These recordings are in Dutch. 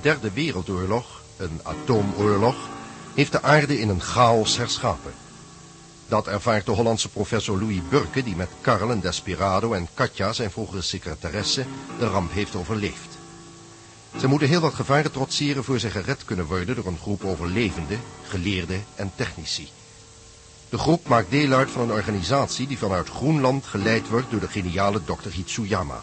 derde wereldoorlog, een atoomoorlog, heeft de aarde in een chaos herschapen. Dat ervaart de Hollandse professor Louis Burke, die met Karl en Desperado en Katja, zijn vroegere secretaresse, de ramp heeft overleefd. Ze moeten heel wat gevaren trotseren voor ze gered kunnen worden door een groep overlevenden, geleerden en technici. De groep maakt deel uit van een organisatie die vanuit Groenland geleid wordt door de geniale dokter Hitsuyama.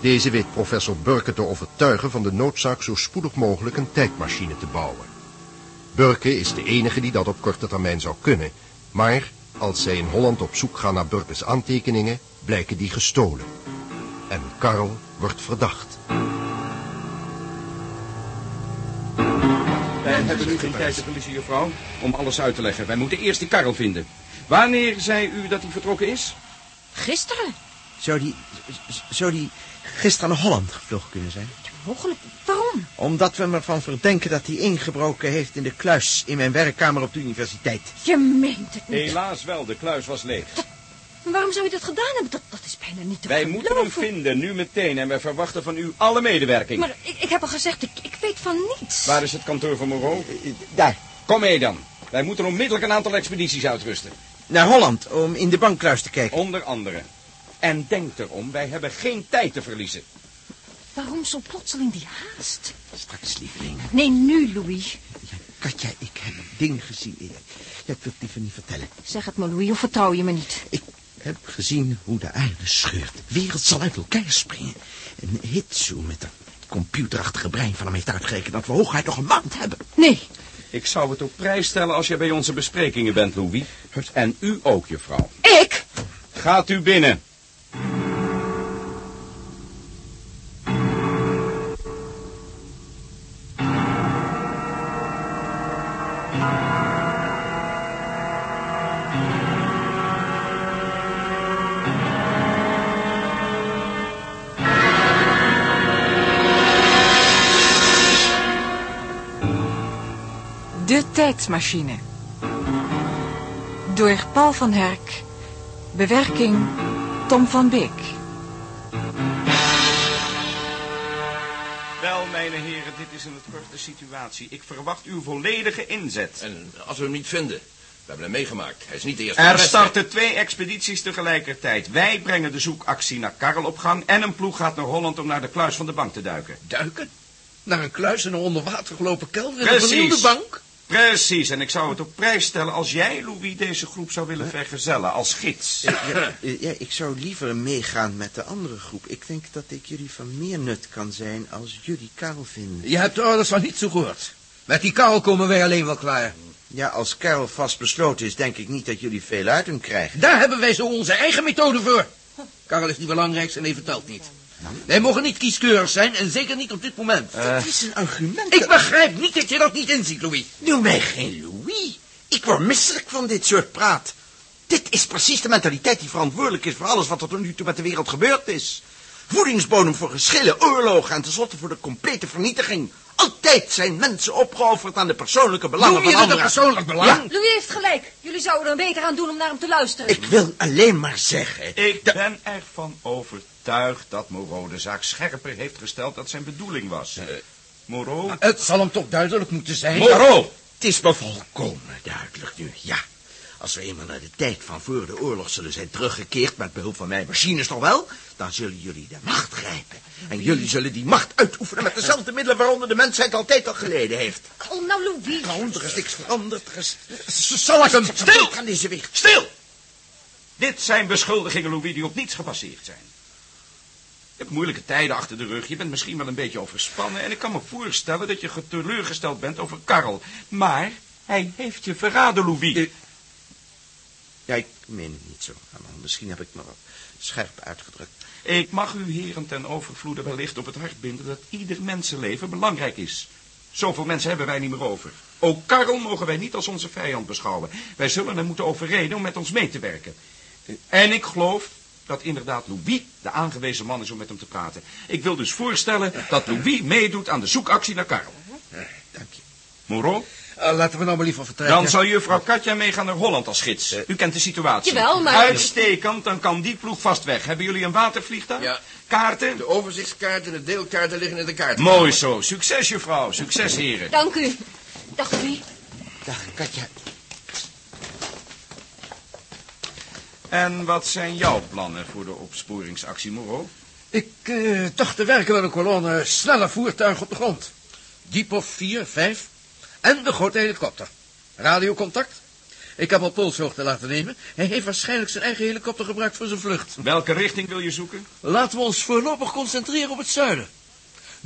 Deze weet professor Burke te overtuigen van de noodzaak zo spoedig mogelijk een tijdmachine te bouwen. Burke is de enige die dat op korte termijn zou kunnen, maar als zij in Holland op zoek gaan naar Burkes aantekeningen, blijken die gestolen. En Karl wordt verdacht. Wij hebben nu geen tijd te verliezen, juffrouw, om alles uit te leggen. Wij moeten eerst die Karel vinden. Wanneer zei u dat hij vertrokken is? Gisteren. Zou die, zou die gisteren naar Holland gevlogen kunnen zijn? Mogelijk. Waarom? Omdat we hem ervan verdenken dat hij ingebroken heeft in de kluis in mijn werkkamer op de universiteit. Je meent het niet. Helaas wel, de kluis was leeg. Maar waarom zou je dat gedaan hebben? Dat, dat is bijna niet te Wij geloven. moeten hem vinden, nu meteen, en wij verwachten van u alle medewerking. Maar ik, ik heb al gezegd, ik, ik weet van niets. Waar is het kantoor van Moreau? Eh, Daar, Kom mee dan. Wij moeten onmiddellijk een aantal expedities uitrusten. naar Holland, om in de bankkluis te kijken. Onder andere. En denk erom, wij hebben geen tijd te verliezen. Waarom zo plotseling die haast? Straks, lieveling. Nee, nu, Louis. Ja, Katja, ik heb een ding gezien. Ja, ik wil het liever niet vertellen. Zeg het maar, Louis, of vertrouw je me niet? Ik heb gezien hoe de aarde scheurt. De wereld zal uit elkaar springen. En Hitsu met een computerachtige brein van hem heeft uitgerekend dat we hooguit nog een maand hebben. Nee. Ik zou het op prijs stellen als jij bij onze besprekingen bent, Louis. En u ook, juffrouw. Ik? Gaat u binnen. Tijdsmachine. Door Paul van Herk. Bewerking Tom van Beek. Wel, mijn heren, dit is in het kort de situatie. Ik verwacht uw volledige inzet. En als we hem niet vinden, we hebben hem meegemaakt. Hij is niet de eerste. Er starten twee expedities tegelijkertijd. Wij brengen de zoekactie naar Karl op gang... en een ploeg gaat naar Holland om naar de kluis van de bank te duiken. Duiken? Naar een kluis in een onder water gelopen kelder in een Precies. vernielde bank? Precies, en ik zou het op prijs stellen als jij, Louis, deze groep zou willen vergezellen als gids. Ja, ja, ik zou liever meegaan met de andere groep. Ik denk dat ik jullie van meer nut kan zijn als jullie Karel vinden. Je hebt de orders van niet zo gehoord. Met die Karel komen wij alleen wel klaar. Ja, als Karel vast besloten is, denk ik niet dat jullie veel uit hem krijgen. Daar hebben wij zo onze eigen methode voor. Karel is niet belangrijk en hij vertelt niet. Wij mogen niet kieskeurig zijn en zeker niet op dit moment. Dat is een argument. Ik begrijp niet dat je dat niet inziet, Louis. Noem mij geen Louis. Ik word misselijk van dit soort praat. Dit is precies de mentaliteit die verantwoordelijk is voor alles wat er tot nu toe met de wereld gebeurd is. Voedingsbodem voor geschillen, oorlogen en tenslotte voor de complete vernietiging. Altijd zijn mensen opgeofferd aan de persoonlijke belangen Noem je van dit een anderen. persoonlijk belang? Ja, Louis heeft gelijk. Jullie zouden er beter aan doen om naar hem te luisteren. ik wil alleen maar zeggen... Ik ben ervan overtuigd dat Moreau de zaak scherper heeft gesteld dat zijn bedoeling was. Moreau... Het zal hem toch duidelijk moeten zijn. Moreau! Het is me volkomen duidelijk nu, ja. Als we eenmaal naar de tijd van voor de oorlog zullen zijn teruggekeerd... met behulp van mijn machines nog wel... dan zullen jullie de macht grijpen. En jullie zullen die macht uitoefenen met dezelfde middelen... waaronder de mensheid altijd al geleden heeft. Oh, nou, Louis. Nou, er is niks veranderd. Er is... Zal ik hem... Stil! Aan deze weg. Stil! Dit zijn beschuldigingen, Louis, die op niets gebaseerd zijn. Je hebt moeilijke tijden achter de rug. Je bent misschien wel een beetje overspannen. En ik kan me voorstellen dat je teleurgesteld bent over Karel. Maar hij heeft je verraden, Louis. Eh, Ja, ik meen het niet zo. Maar misschien heb ik me wat scherp uitgedrukt. Ik mag u heren ten overvloede wellicht op het hart binden dat ieder mensenleven belangrijk is. Zoveel mensen hebben wij niet meer over. Ook Karel mogen wij niet als onze vijand beschouwen. Wij zullen hem moeten overreden om met ons mee te werken. En ik geloof dat inderdaad Louis de aangewezen man is om met hem te praten. Ik wil dus voorstellen dat Louis meedoet aan de zoekactie naar Karel. Dank je. Moreau? Eh, laten we nou maar liever vertrekken. Dan zal juffrouw Katja meegaan naar Holland als gids. U kent de situatie. Jawel, maar- Uitstekend, dan kan die ploeg vast weg. Hebben jullie een watervliegtuig? Ja. Kaarten? De overzichtskaarten en de deelkaarten liggen in de kaart. Mooi zo. Succes, juffrouw. Succes, heren. Dank u. Dag, Louis. Dag, Katja. En wat zijn jouw plannen voor de opsporingsactie, Moreau? Ik eh, dacht te werken met een kolonne snelle voertuigen op de grond. Diep of vier, vijf. En de grote helikopter. Radiocontact. Ik heb al polshoogte laten nemen. Hij heeft waarschijnlijk zijn eigen helikopter gebruikt voor zijn vlucht. Welke richting wil je zoeken? Laten we ons voorlopig concentreren op het zuiden.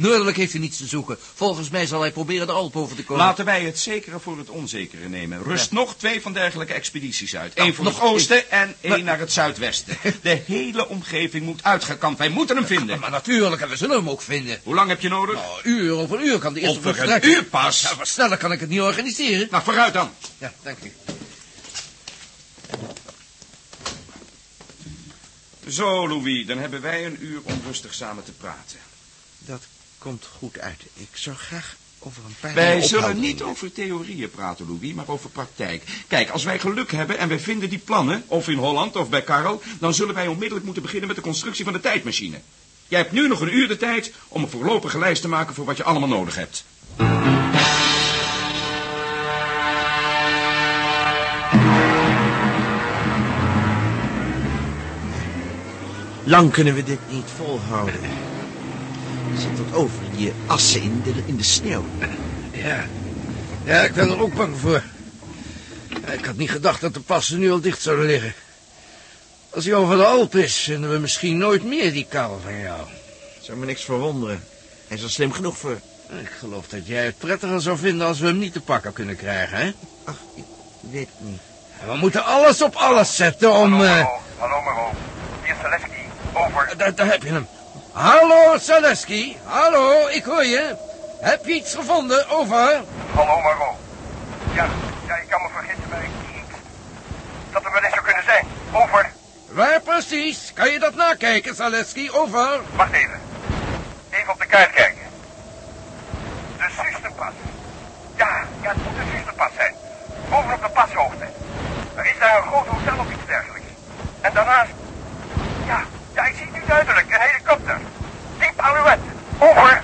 Noordelijk heeft hij niets te zoeken. Volgens mij zal hij proberen de Alpen over te komen. Laten wij het zekere voor het onzekere nemen. Rust nog twee van dergelijke expedities uit. Nou, Eén voor nog het oosten en één Maar- naar het zuidwesten. De hele omgeving moet uitgekampt. Wij moeten hem vinden. Maar natuurlijk, en we zullen hem ook vinden. Hoe lang heb je nodig? Nou, uur over een uur kan de eerste vlucht een uur pas? Ja, maar sneller kan ik het niet organiseren. Nou, vooruit dan. Ja, dank u. Zo, Louis, dan hebben wij een uur om rustig samen te praten. Komt goed uit. Ik zou graag over een paar Wij zullen niet over theorieën praten, Louis, maar over praktijk. Kijk, als wij geluk hebben en wij vinden die plannen, of in Holland of bij Karel, dan zullen wij onmiddellijk moeten beginnen met de constructie van de tijdmachine. Jij hebt nu nog een uur de tijd om een voorlopige lijst te maken voor wat je allemaal nodig hebt. Lang kunnen we dit niet volhouden. Zit tot over je assen in de, in de sneeuw. Ja. ja, ik ben er ook bang voor. Ik had niet gedacht dat de passen nu al dicht zouden liggen. Als hij over de Alp is, vinden we misschien nooit meer die kaal van jou. Zou me niks verwonderen. Hij is er slim genoeg voor. Ik geloof dat jij het prettiger zou vinden als we hem niet te pakken kunnen krijgen, hè? Ach, ik weet het niet. We moeten alles op alles zetten om... eh, Hallo, hallo Maro. Hier is. Over. daar, daar heb je hem. Hallo, Zaleski. Hallo, ik hoor je. Heb je iets gevonden? Over. Hallo Maro. Ja, ja, ik kan me vergissen, maar ik zie iets. Dat er wel eens zou kunnen zijn. Over. Waar precies? Kan je dat nakijken, Zaleski? Over. Wacht even. Even op de kaart kijken. De Zusterpas. Ja, ja, het moet de Zusterpas zijn. Bovenop de pashoogte. Er is daar een groot hotel of iets dergelijks. En daarnaast... Ja, ja, ik zie het nu duidelijk. Een helikopter. Diep alouette. Over.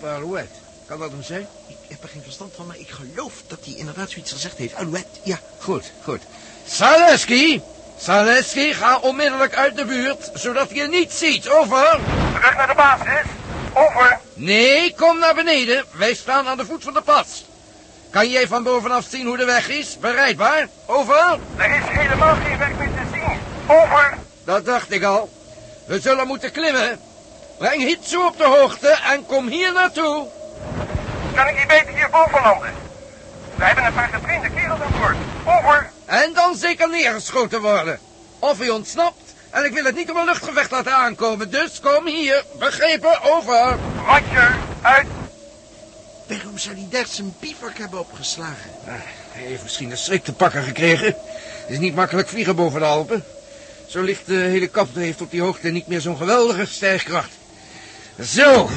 Die parouette. Kan dat hem zijn? Ik heb er geen verstand van, maar ik geloof dat hij inderdaad zoiets gezegd heeft. Alouette, ja. Goed, goed. Zaleski! Zaleski, ga onmiddellijk uit de buurt, zodat je niet ziet. Over. Terug naar de basis. Over. Nee, kom naar beneden. Wij staan aan de voet van de pas. Kan jij van bovenaf zien hoe de weg is? Bereidbaar? Over. Er is helemaal geen weg meer te zien. Over. Dat dacht ik al. We zullen moeten klimmen. Breng Hitsu op de hoogte en kom hier naartoe. Kan ik niet beter hierboven landen? We hebben een paar getrainde kerels aan boord. Over. En dan zeker neergeschoten worden. Of hij ontsnapt. En ik wil het niet op een luchtgevecht laten aankomen. Dus kom hier. Begrepen? Over. Roger. Uit. Waarom zou hij daar zijn bivak hebben opgeslagen? Hij heeft misschien een schrik te pakken gekregen. Het is niet makkelijk vliegen boven de Alpen. Zo licht de helikopter heeft op die hoogte niet meer zo'n geweldige stijgkracht. Zo.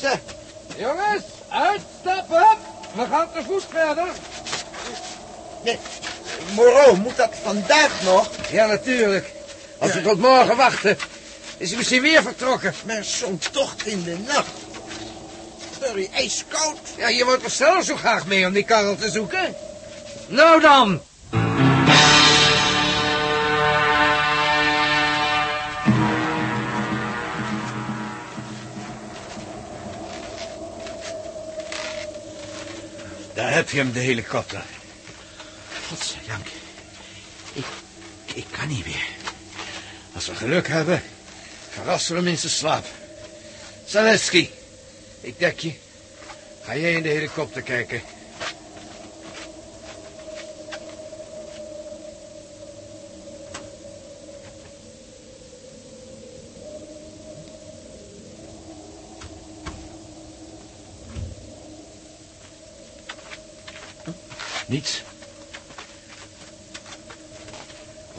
Zo, Jongens, uitstappen. We gaan te voet verder. nee. Moreau, moet dat vandaag nog? Ja, natuurlijk. Als we tot morgen wachten, is hij misschien weer vertrokken. Maar zo'n tocht in de nacht. Sorry, ijskoud. Ja, je wordt er zelf zo graag mee om die karrel te zoeken. Nou dan. Daar heb je hem, de helikopter. Godzijdank. Ik, ik kan niet meer. Als we geluk hebben, verrassen we hem in zijn slaap. Zaleski, ik dek je. Ga jij in de helikopter kijken. Niets.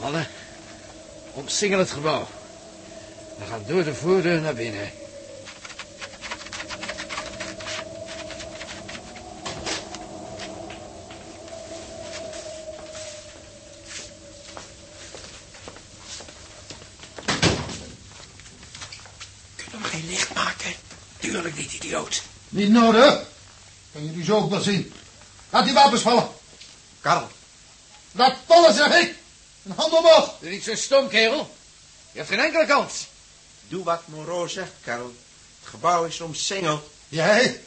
Mannen, omsingel het gebouw. We gaan door de voordeur naar binnen. Kunnen we geen licht maken? Tuurlijk niet, idioot. Niet nodig. Kan die zo ook wel zien. Laat die wapens vallen. Karel, Laat vallen, zeg ik. Een hand omhoog. Doe niet zo stom, kerel. Je hebt geen enkele kans. doe wat Moreau zegt, Karel. Het gebouw is omsingeld. Jij?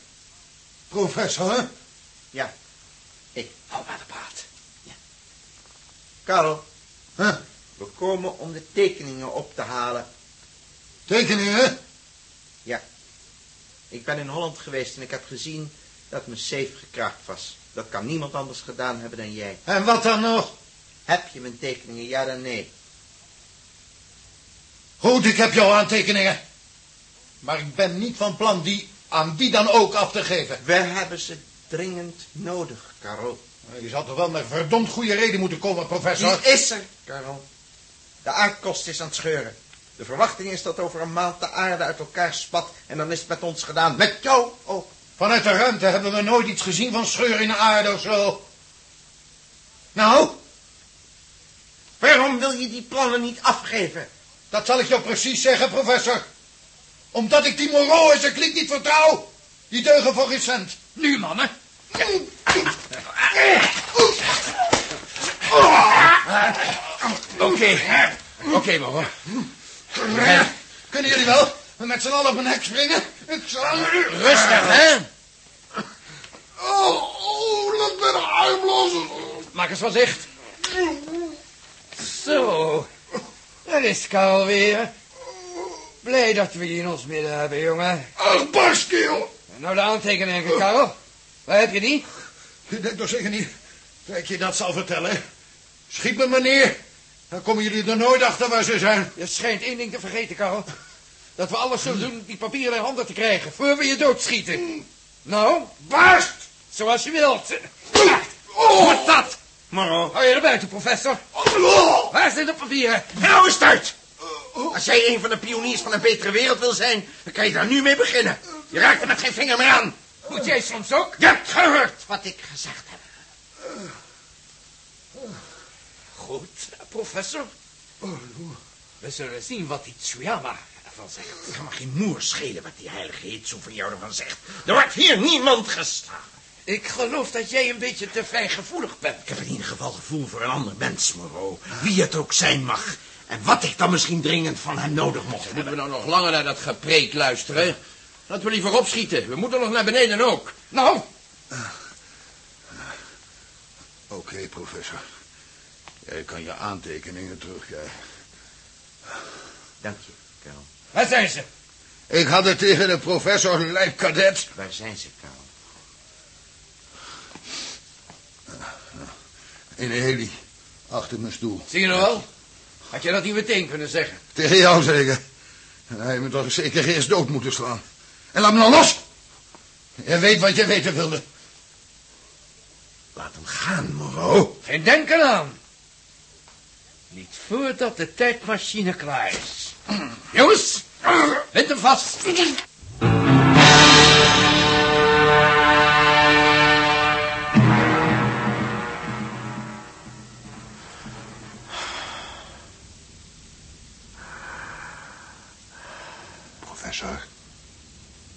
Professor, hè? Ja, ik. Hou maar de praat. Karel, Huh? we komen om de tekeningen op te halen. Tekeningen? Ja. Ik ben in Holland geweest en ik heb gezien dat mijn safe gekraakt was. Dat kan niemand anders gedaan hebben dan jij. En wat dan nog? Heb je mijn tekeningen, ja dan nee? Goed, ik heb jouw aantekeningen. Maar ik ben niet van plan die aan wie dan ook af te geven. We hebben ze dringend nodig, Karel. Je zal toch wel met verdomd goede reden moeten komen, professor. Die is er, Karel. De aardkost is aan het scheuren. De verwachting is dat over een maand de aarde uit elkaar spat en dan is het met ons gedaan. Met jou ook. Vanuit de ruimte hebben we nooit iets gezien van scheur in de aarde of zo. Nou, Waarom wil je die plannen niet afgeven? dat zal ik jou precies zeggen, professor. Omdat ik die Moreau en zijn kliek niet vertrouw. Die deugen voor geen cent. Nu, mannen. Oké. Oké, mama. Kunnen jullie wel met z'n allen op een hek springen? Ik zal... Rustig, hè? Oh, oh, laat me de arm los. Maak eens van zicht. Zo. Daar is Karel weer. Blij dat we je in ons midden hebben, jongen. Ach, barskeel. Nou, de aantekeningen, Karel. Waar heb je die? Denkt toch zeker niet dat ik je dat zal vertellen? Schiet me maar neer. Dan komen jullie er nooit achter waar ze zijn. Je schijnt één ding te vergeten, Karel. Dat we alles zullen doen om die papieren in handen te krijgen, voor we je doodschieten. Nou, Barst! zoals je wilt. Oh! Wat dat? Moro, Hou je er buiten, professor. Oh! Waar zijn de papieren? nou is het uit. Als jij een van de pioniers van een betere wereld wil zijn, dan kan je daar nu mee beginnen. Je raakt er met geen vinger meer aan. Moet jij soms ook? Je hebt gehoord wat ik gezegd heb. Goed, professor. We zullen zien wat die Tsuyama zegt. Het kan me geen moer schelen wat die heilige Hitsu van jou ervan zegt. Er wordt hier niemand geslagen. Ik geloof dat jij een beetje te fijngevoelig bent. Ik heb in ieder geval gevoel voor een ander mens, Moreau. Wie het ook zijn mag. En wat ik dan misschien dringend van hem nodig mocht Moeten hebben. we nou nog langer naar dat gepreek luisteren? Laten we liever opschieten. We moeten nog naar beneden ook. Nou, Oké, professor. Jij kan je aantekeningen terugkrijgen. Dank je, Karel. Waar zijn ze? Ik had het tegen de professor lijpkadet. Waar zijn ze, Karel? In de heli. Achter mijn stoel. Zie je nog wel? Had je dat niet meteen kunnen zeggen? Tegen jou zeker. En hij heeft me toch zeker eerst dood moeten slaan. En laat me nou los. Je weet wat je weten wilde. Laat hem gaan, Moreau. Geen denken aan. Niet voordat de tijdmachine klaar is. Jongens, hem vast. Professor.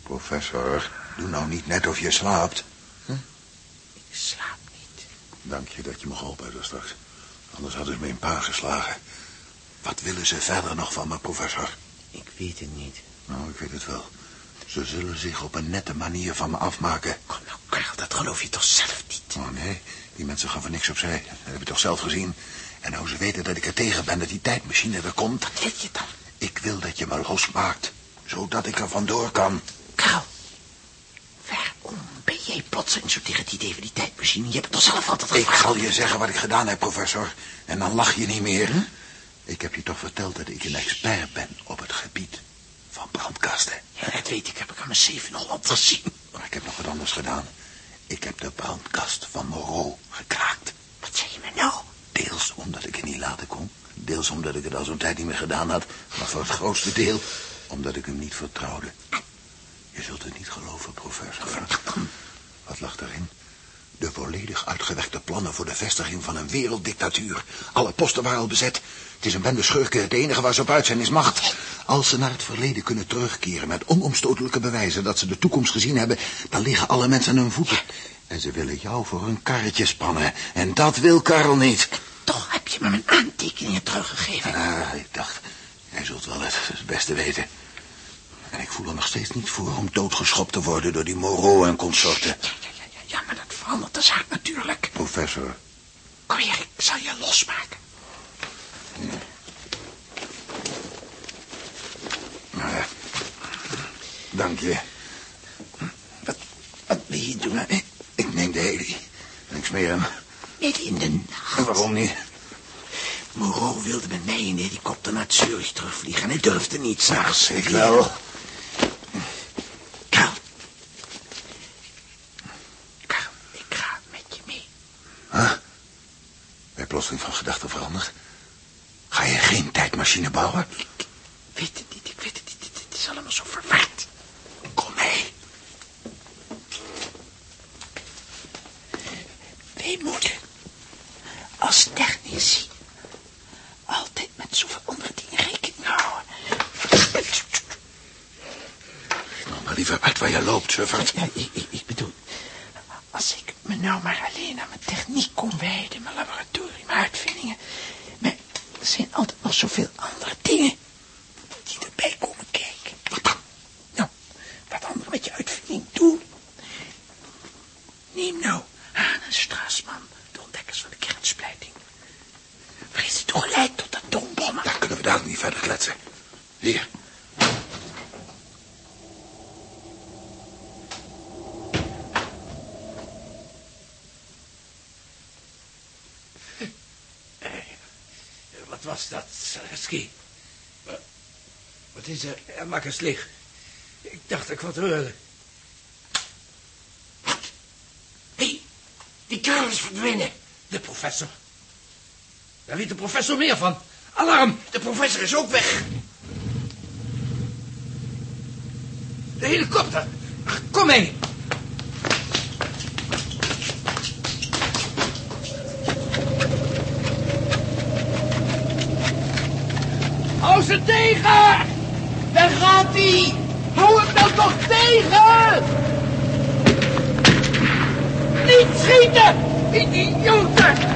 Professor, doe nou niet net of je slaapt. Ik slaap niet. Dank je dat je me geholpen hebt straks. Anders hadden ze me in paar geslagen. Wat willen ze verder nog van me, professor? Ik weet het niet. Nou, ik weet het wel. Ze zullen zich op een nette manier van me afmaken. Kom nou, Karel, dat geloof je toch zelf niet? Oh nee, die mensen gaan voor niks opzij. Dat heb je toch zelf gezien? En nou ze weten dat ik er tegen ben dat die tijdmachine er komt. Wat wil je dan? Ik wil dat je me losmaakt, zodat ik er vandoor kan. Karel, waarom ben jij plotseling zo tegen het idee van die tijdmachine? Je hebt het toch zelf altijd Ik gevraagd? zal je zeggen wat ik gedaan heb, professor. En dan lach je niet meer. Ik heb je toch verteld dat ik een expert ben op het gebied van brandkasten. Ja, dat weet ik. Heb ik aan mijn zeven in Holland gezien. Maar ik heb nog wat anders gedaan. Ik heb de brandkast van Moreau gekraakt. Wat zei je me nou? Deels omdat ik het niet laten kon. Deels omdat ik het al zo'n tijd niet meer gedaan had. Maar voor het grootste deel omdat ik hem niet vertrouwde. Je zult het niet geloven, professor. Wat lag daarin? De volledig uitgewerkte plannen voor de vestiging van een werelddictatuur. Alle posten waren al bezet. Het is een bende schurken. Het enige waar ze op uit zijn is macht. Als ze naar het verleden kunnen terugkeren met onomstotelijke bewijzen dat ze de toekomst gezien hebben, dan liggen alle mensen aan hun voeten. En ze willen jou voor hun karretje spannen. En dat wil Karel niet. Toch heb je me mijn aantekeningen teruggegeven. Ah, ik dacht, jij zult wel het, het beste weten. En ik voel er nog steeds niet voor om doodgeschopt te worden door die Moreau en consorten. Ja, ja, ja, ja, ja, maar dat verandert de zaak natuurlijk. Professor, Kom hier, ik zal je losmaken. eh, dank je. Wat, wat wil je doen? Ik neem de heli. En ik smeer hem. Midden in de En nacht. waarom niet? Moreau wilde met mij in de helikopter naar Zurich terugvliegen. En hij durfde niet s'nachts. Ik wel. Karel. Karel, ik ga met je mee. Huh? Ben je plotseling van gedachten veranderd? Ga je geen tijdmachine bouwen? Ik weet het niet, ik weet het niet. Het- is allemaal zo verward. Kom mee. Wij moeten als technici altijd met zoveel andere dingen rekening houden. Nou, maar liever uit waar je loopt, Suffert. Ja, ik, ik, ik bedoel, als ik me nou maar alleen aan mijn techniek kon wijden, mijn laboratorium, mijn uitvindingen. Maar er zijn altijd nog zoveel andere dingen die erbij komen kijken. Wat dan? Nou, wat anderen met je uitvinding doen. Neem nou Hahn en Strassman, de ontdekkers van de kernsplijting. Vrees toch geleid tot atoombommen. Dan kunnen we daar niet verder kletsen. Hier. Wat was dat, Saleski? Wat is er? Ja, maak eens licht. Ik dacht ik wat hoorde. Hé, hey, die kerel is verdwenen. De professor. Daar weet de professor meer van. Alarm! De professor is ook weg. De helikopter. Ach, Kom mee. ze tegen! Daar gaat hij! Hou hem dan toch tegen! Niet schieten! Idioten!